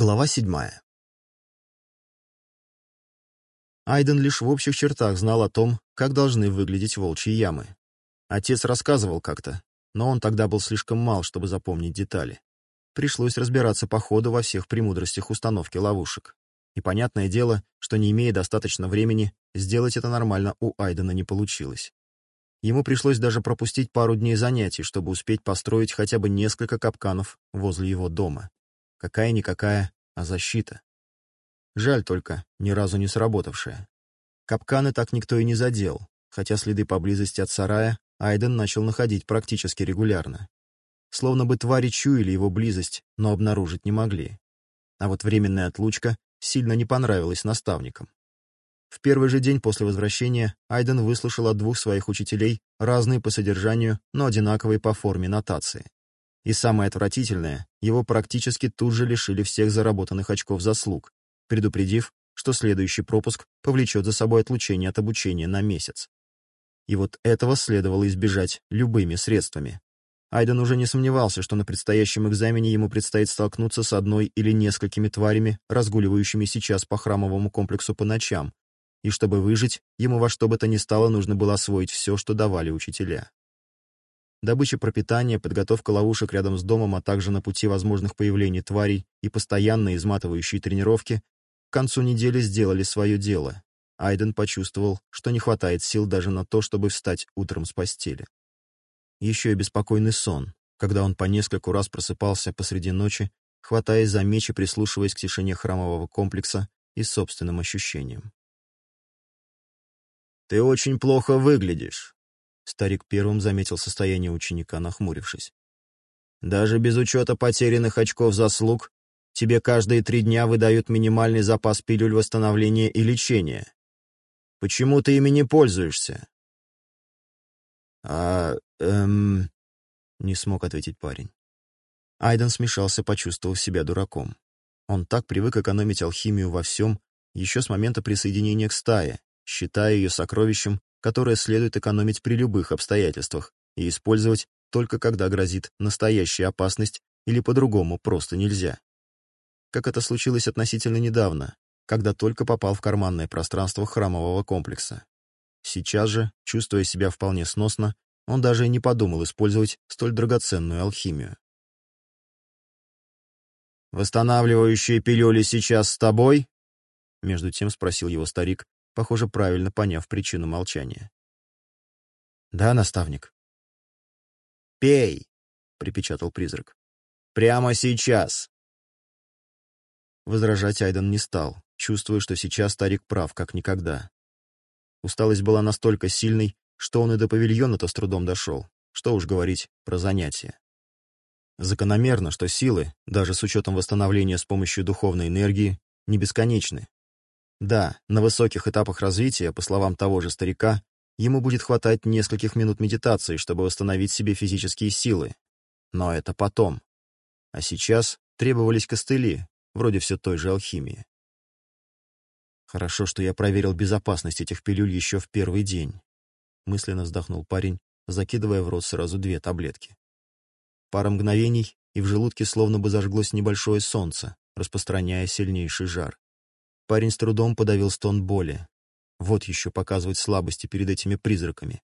Глава седьмая. Айден лишь в общих чертах знал о том, как должны выглядеть волчьи ямы. Отец рассказывал как-то, но он тогда был слишком мал, чтобы запомнить детали. Пришлось разбираться по ходу во всех премудростях установки ловушек. И понятное дело, что не имея достаточно времени, сделать это нормально у Айдена не получилось. Ему пришлось даже пропустить пару дней занятий, чтобы успеть построить хотя бы несколько капканов возле его дома. Какая-никакая, а защита. Жаль только, ни разу не сработавшая. Капканы так никто и не задел, хотя следы поблизости от сарая Айден начал находить практически регулярно. Словно бы твари чуяли его близость, но обнаружить не могли. А вот временная отлучка сильно не понравилась наставникам. В первый же день после возвращения Айден выслушал от двух своих учителей разные по содержанию, но одинаковые по форме нотации. И самое отвратительное, его практически тут же лишили всех заработанных очков заслуг, предупредив, что следующий пропуск повлечет за собой отлучение от обучения на месяц. И вот этого следовало избежать любыми средствами. Айден уже не сомневался, что на предстоящем экзамене ему предстоит столкнуться с одной или несколькими тварями, разгуливающими сейчас по храмовому комплексу по ночам, и чтобы выжить, ему во что бы то ни стало нужно было освоить все, что давали учителя добыча пропитания, подготовка ловушек рядом с домом, а также на пути возможных появлений тварей и постоянные изматывающие тренировки к концу недели сделали свое дело. Айден почувствовал, что не хватает сил даже на то, чтобы встать утром с постели. Еще и беспокойный сон, когда он по нескольку раз просыпался посреди ночи, хватаясь за меч и прислушиваясь к тишине храмового комплекса и собственным ощущениям. «Ты очень плохо выглядишь», Старик первым заметил состояние ученика, нахмурившись. «Даже без учета потерянных очков заслуг, тебе каждые три дня выдают минимальный запас пилюль восстановления и лечения. Почему ты ими не пользуешься?» «А... эм...» — не смог ответить парень. Айден смешался, почувствовав себя дураком. Он так привык экономить алхимию во всем, еще с момента присоединения к стае, считая ее сокровищем которое следует экономить при любых обстоятельствах и использовать только когда грозит настоящая опасность или по-другому просто нельзя. Как это случилось относительно недавно, когда только попал в карманное пространство храмового комплекса. Сейчас же, чувствуя себя вполне сносно, он даже и не подумал использовать столь драгоценную алхимию. «Восстанавливающие пилюли сейчас с тобой?» Между тем спросил его старик, похоже, правильно поняв причину молчания. «Да, наставник». «Пей!» — припечатал призрак. «Прямо сейчас!» Возражать Айден не стал, чувствуя, что сейчас старик прав, как никогда. Усталость была настолько сильной, что он и до павильона-то с трудом дошел. Что уж говорить про занятия. Закономерно, что силы, даже с учетом восстановления с помощью духовной энергии, не бесконечны. Да, на высоких этапах развития, по словам того же старика, ему будет хватать нескольких минут медитации, чтобы восстановить себе физические силы. Но это потом. А сейчас требовались костыли, вроде все той же алхимии. Хорошо, что я проверил безопасность этих пилюль еще в первый день. Мысленно вздохнул парень, закидывая в рот сразу две таблетки. Пара мгновений, и в желудке словно бы зажглось небольшое солнце, распространяя сильнейший жар. Парень с трудом подавил стон боли. Вот еще показывать слабости перед этими призраками.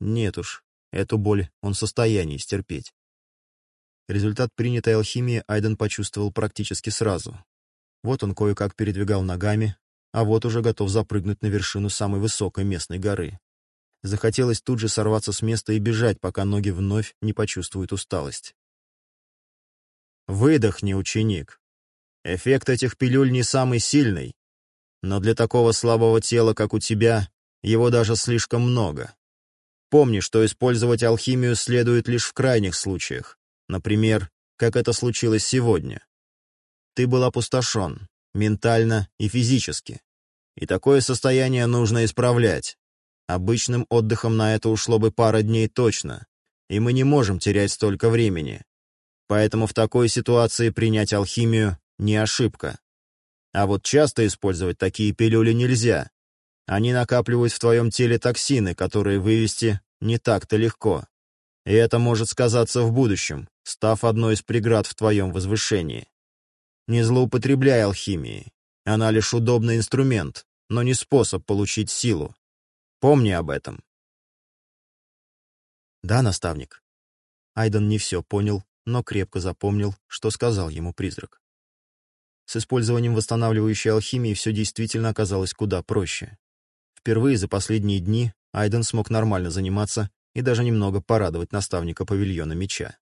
Нет уж, эту боль он в состоянии стерпеть. Результат принятой алхимии Айден почувствовал практически сразу. Вот он кое-как передвигал ногами, а вот уже готов запрыгнуть на вершину самой высокой местной горы. Захотелось тут же сорваться с места и бежать, пока ноги вновь не почувствуют усталость. «Выдохни, ученик!» Эффект этих пилюль не самый сильный, но для такого слабого тела, как у тебя, его даже слишком много. Помни, что использовать алхимию следует лишь в крайних случаях, например, как это случилось сегодня. Ты был опустошен, ментально и физически. И такое состояние нужно исправлять. Обычным отдыхом на это ушло бы пара дней точно, и мы не можем терять столько времени. Поэтому в такой ситуации принять алхимию не ошибка. А вот часто использовать такие пилюли нельзя. Они накапливают в твоем теле токсины, которые вывести не так-то легко. И это может сказаться в будущем, став одной из преград в твоем возвышении. Не злоупотребляй алхимией. Она лишь удобный инструмент, но не способ получить силу. Помни об этом. Да, наставник. Айден не все понял, но крепко запомнил, что сказал ему призрак. С использованием восстанавливающей алхимии все действительно оказалось куда проще. Впервые за последние дни Айден смог нормально заниматься и даже немного порадовать наставника павильона меча.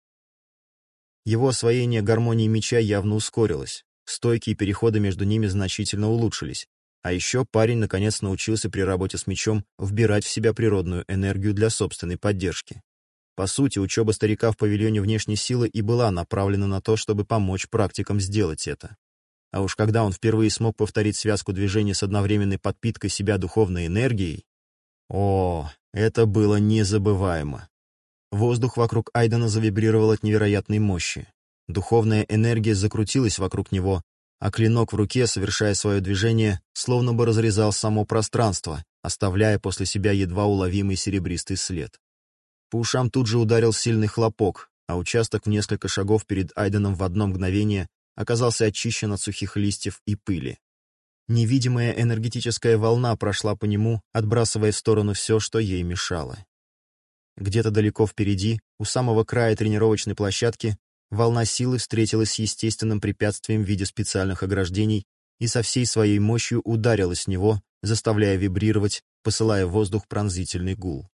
Его освоение гармонии меча явно ускорилось, стойкие переходы между ними значительно улучшились, а еще парень наконец научился при работе с мечом вбирать в себя природную энергию для собственной поддержки. По сути, учеба старика в павильоне внешней силы и была направлена на то, чтобы помочь практикам сделать это. А уж когда он впервые смог повторить связку движений с одновременной подпиткой себя духовной энергией... О, это было незабываемо. Воздух вокруг Айдена завибрировал от невероятной мощи. Духовная энергия закрутилась вокруг него, а клинок в руке, совершая свое движение, словно бы разрезал само пространство, оставляя после себя едва уловимый серебристый след. По ушам тут же ударил сильный хлопок, а участок в несколько шагов перед Айденом в одно мгновение оказался очищен от сухих листьев и пыли. Невидимая энергетическая волна прошла по нему, отбрасывая в сторону все, что ей мешало. Где-то далеко впереди, у самого края тренировочной площадки, волна силы встретилась с естественным препятствием в виде специальных ограждений и со всей своей мощью ударила с него, заставляя вибрировать, посылая в воздух пронзительный гул.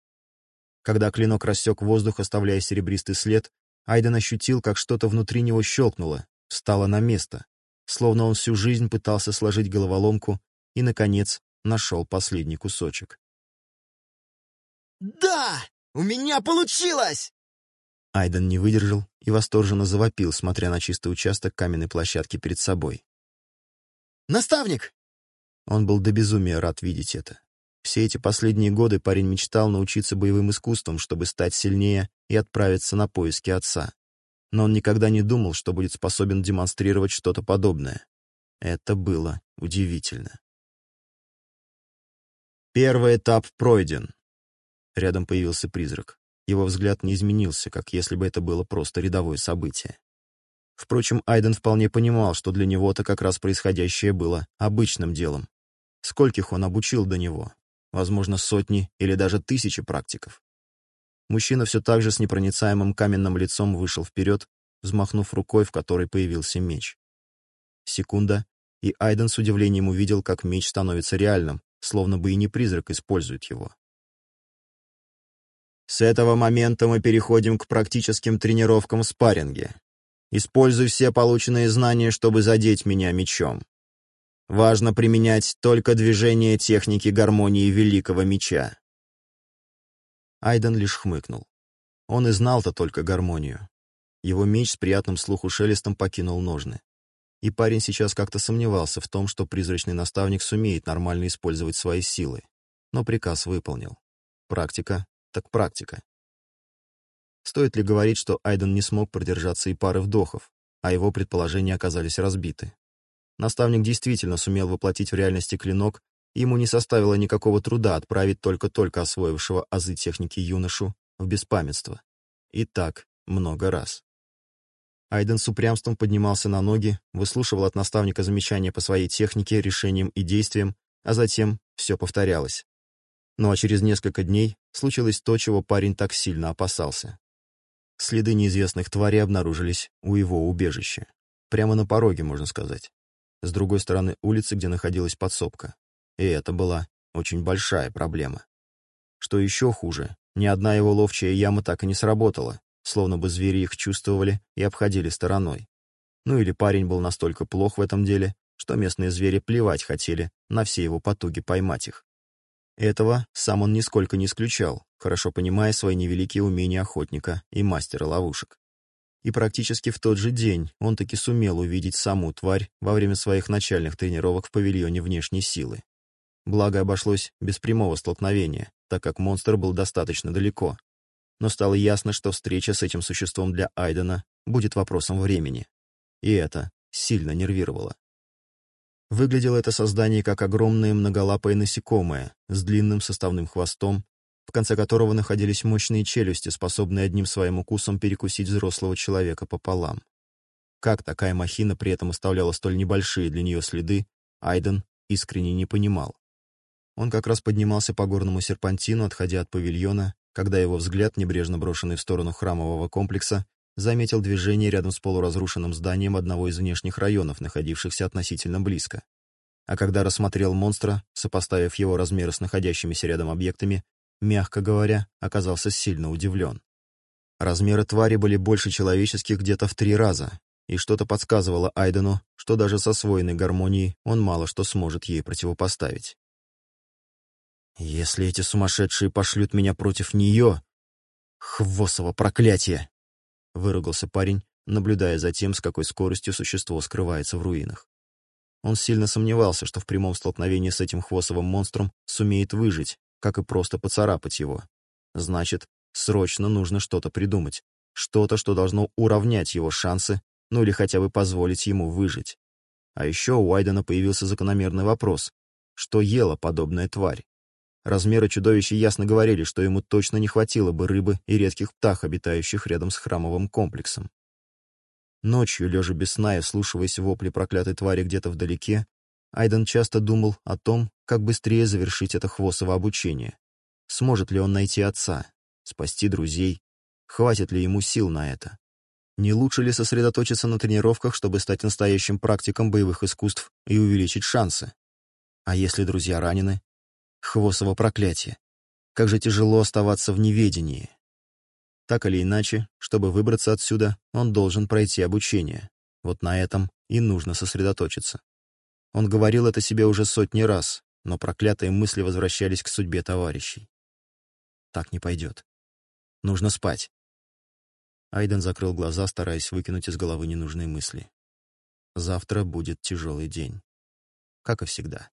Когда клинок рассек воздух, оставляя серебристый след, Айден ощутил, как что-то внутри него щелкнуло, встала на место, словно он всю жизнь пытался сложить головоломку и, наконец, нашел последний кусочек. «Да! У меня получилось!» Айден не выдержал и восторженно завопил, смотря на чистый участок каменной площадки перед собой. «Наставник!» Он был до безумия рад видеть это. Все эти последние годы парень мечтал научиться боевым искусствам, чтобы стать сильнее и отправиться на поиски отца но он никогда не думал, что будет способен демонстрировать что-то подобное. Это было удивительно. Первый этап пройден. Рядом появился призрак. Его взгляд не изменился, как если бы это было просто рядовое событие. Впрочем, Айден вполне понимал, что для него-то как раз происходящее было обычным делом. Скольких он обучил до него? Возможно, сотни или даже тысячи практиков. Мужчина все так же с непроницаемым каменным лицом вышел вперед, взмахнув рукой, в которой появился меч. Секунда, и Айден с удивлением увидел, как меч становится реальным, словно бы и не призрак использует его. С этого момента мы переходим к практическим тренировкам в спарринге. Используй все полученные знания, чтобы задеть меня мечом. Важно применять только движение техники гармонии великого меча. Айден лишь хмыкнул. Он и знал-то только гармонию. Его меч с приятным слуху шелестом покинул ножны. И парень сейчас как-то сомневался в том, что призрачный наставник сумеет нормально использовать свои силы. Но приказ выполнил. Практика так практика. Стоит ли говорить, что Айден не смог продержаться и пары вдохов, а его предположения оказались разбиты? Наставник действительно сумел воплотить в реальности клинок, Ему не составило никакого труда отправить только-только освоившего азы техники юношу в беспамятство. И так много раз. Айден с упрямством поднимался на ноги, выслушивал от наставника замечания по своей технике, решениям и действиям, а затем все повторялось. Ну а через несколько дней случилось то, чего парень так сильно опасался. Следы неизвестных тварей обнаружились у его убежища. Прямо на пороге, можно сказать. С другой стороны улицы, где находилась подсобка. И это была очень большая проблема. Что еще хуже, ни одна его ловчая яма так и не сработала, словно бы звери их чувствовали и обходили стороной. Ну или парень был настолько плох в этом деле, что местные звери плевать хотели на все его потуги поймать их. Этого сам он нисколько не исключал, хорошо понимая свои невеликие умения охотника и мастера ловушек. И практически в тот же день он таки сумел увидеть саму тварь во время своих начальных тренировок в павильоне внешней силы. Благо обошлось без прямого столкновения, так как монстр был достаточно далеко. Но стало ясно, что встреча с этим существом для Айдена будет вопросом времени. И это сильно нервировало. Выглядело это создание как огромное многолапое насекомое с длинным составным хвостом, в конце которого находились мощные челюсти, способные одним своим укусом перекусить взрослого человека пополам. Как такая махина при этом оставляла столь небольшие для нее следы, Айден искренне не понимал. Он как раз поднимался по горному серпантину, отходя от павильона, когда его взгляд, небрежно брошенный в сторону храмового комплекса, заметил движение рядом с полуразрушенным зданием одного из внешних районов, находившихся относительно близко. А когда рассмотрел монстра, сопоставив его размеры с находящимися рядом объектами, мягко говоря, оказался сильно удивлен. Размеры твари были больше человеческих где-то в три раза, и что-то подсказывало Айдену, что даже со освоенной гармонией он мало что сможет ей противопоставить. Если эти сумасшедшие пошлют меня против нее... Хвосово проклятие! Выругался парень, наблюдая за тем, с какой скоростью существо скрывается в руинах. Он сильно сомневался, что в прямом столкновении с этим хвосовым монстром сумеет выжить, как и просто поцарапать его. Значит, срочно нужно что-то придумать. Что-то, что должно уравнять его шансы, ну или хотя бы позволить ему выжить. А еще у Айдена появился закономерный вопрос. Что ела подобная тварь? Размеры чудовища ясно говорили, что ему точно не хватило бы рыбы и редких птах, обитающих рядом с храмовым комплексом. Ночью, лежа без сна и слушаясь вопли проклятой твари где-то вдалеке, Айден часто думал о том, как быстрее завершить это хвосово обучение. Сможет ли он найти отца, спасти друзей, хватит ли ему сил на это. Не лучше ли сосредоточиться на тренировках, чтобы стать настоящим практиком боевых искусств и увеличить шансы? А если друзья ранены, Хвосово проклятие. Как же тяжело оставаться в неведении. Так или иначе, чтобы выбраться отсюда, он должен пройти обучение. Вот на этом и нужно сосредоточиться. Он говорил это себе уже сотни раз, но проклятые мысли возвращались к судьбе товарищей. Так не пойдет. Нужно спать. Айден закрыл глаза, стараясь выкинуть из головы ненужные мысли. Завтра будет тяжелый день. Как и всегда.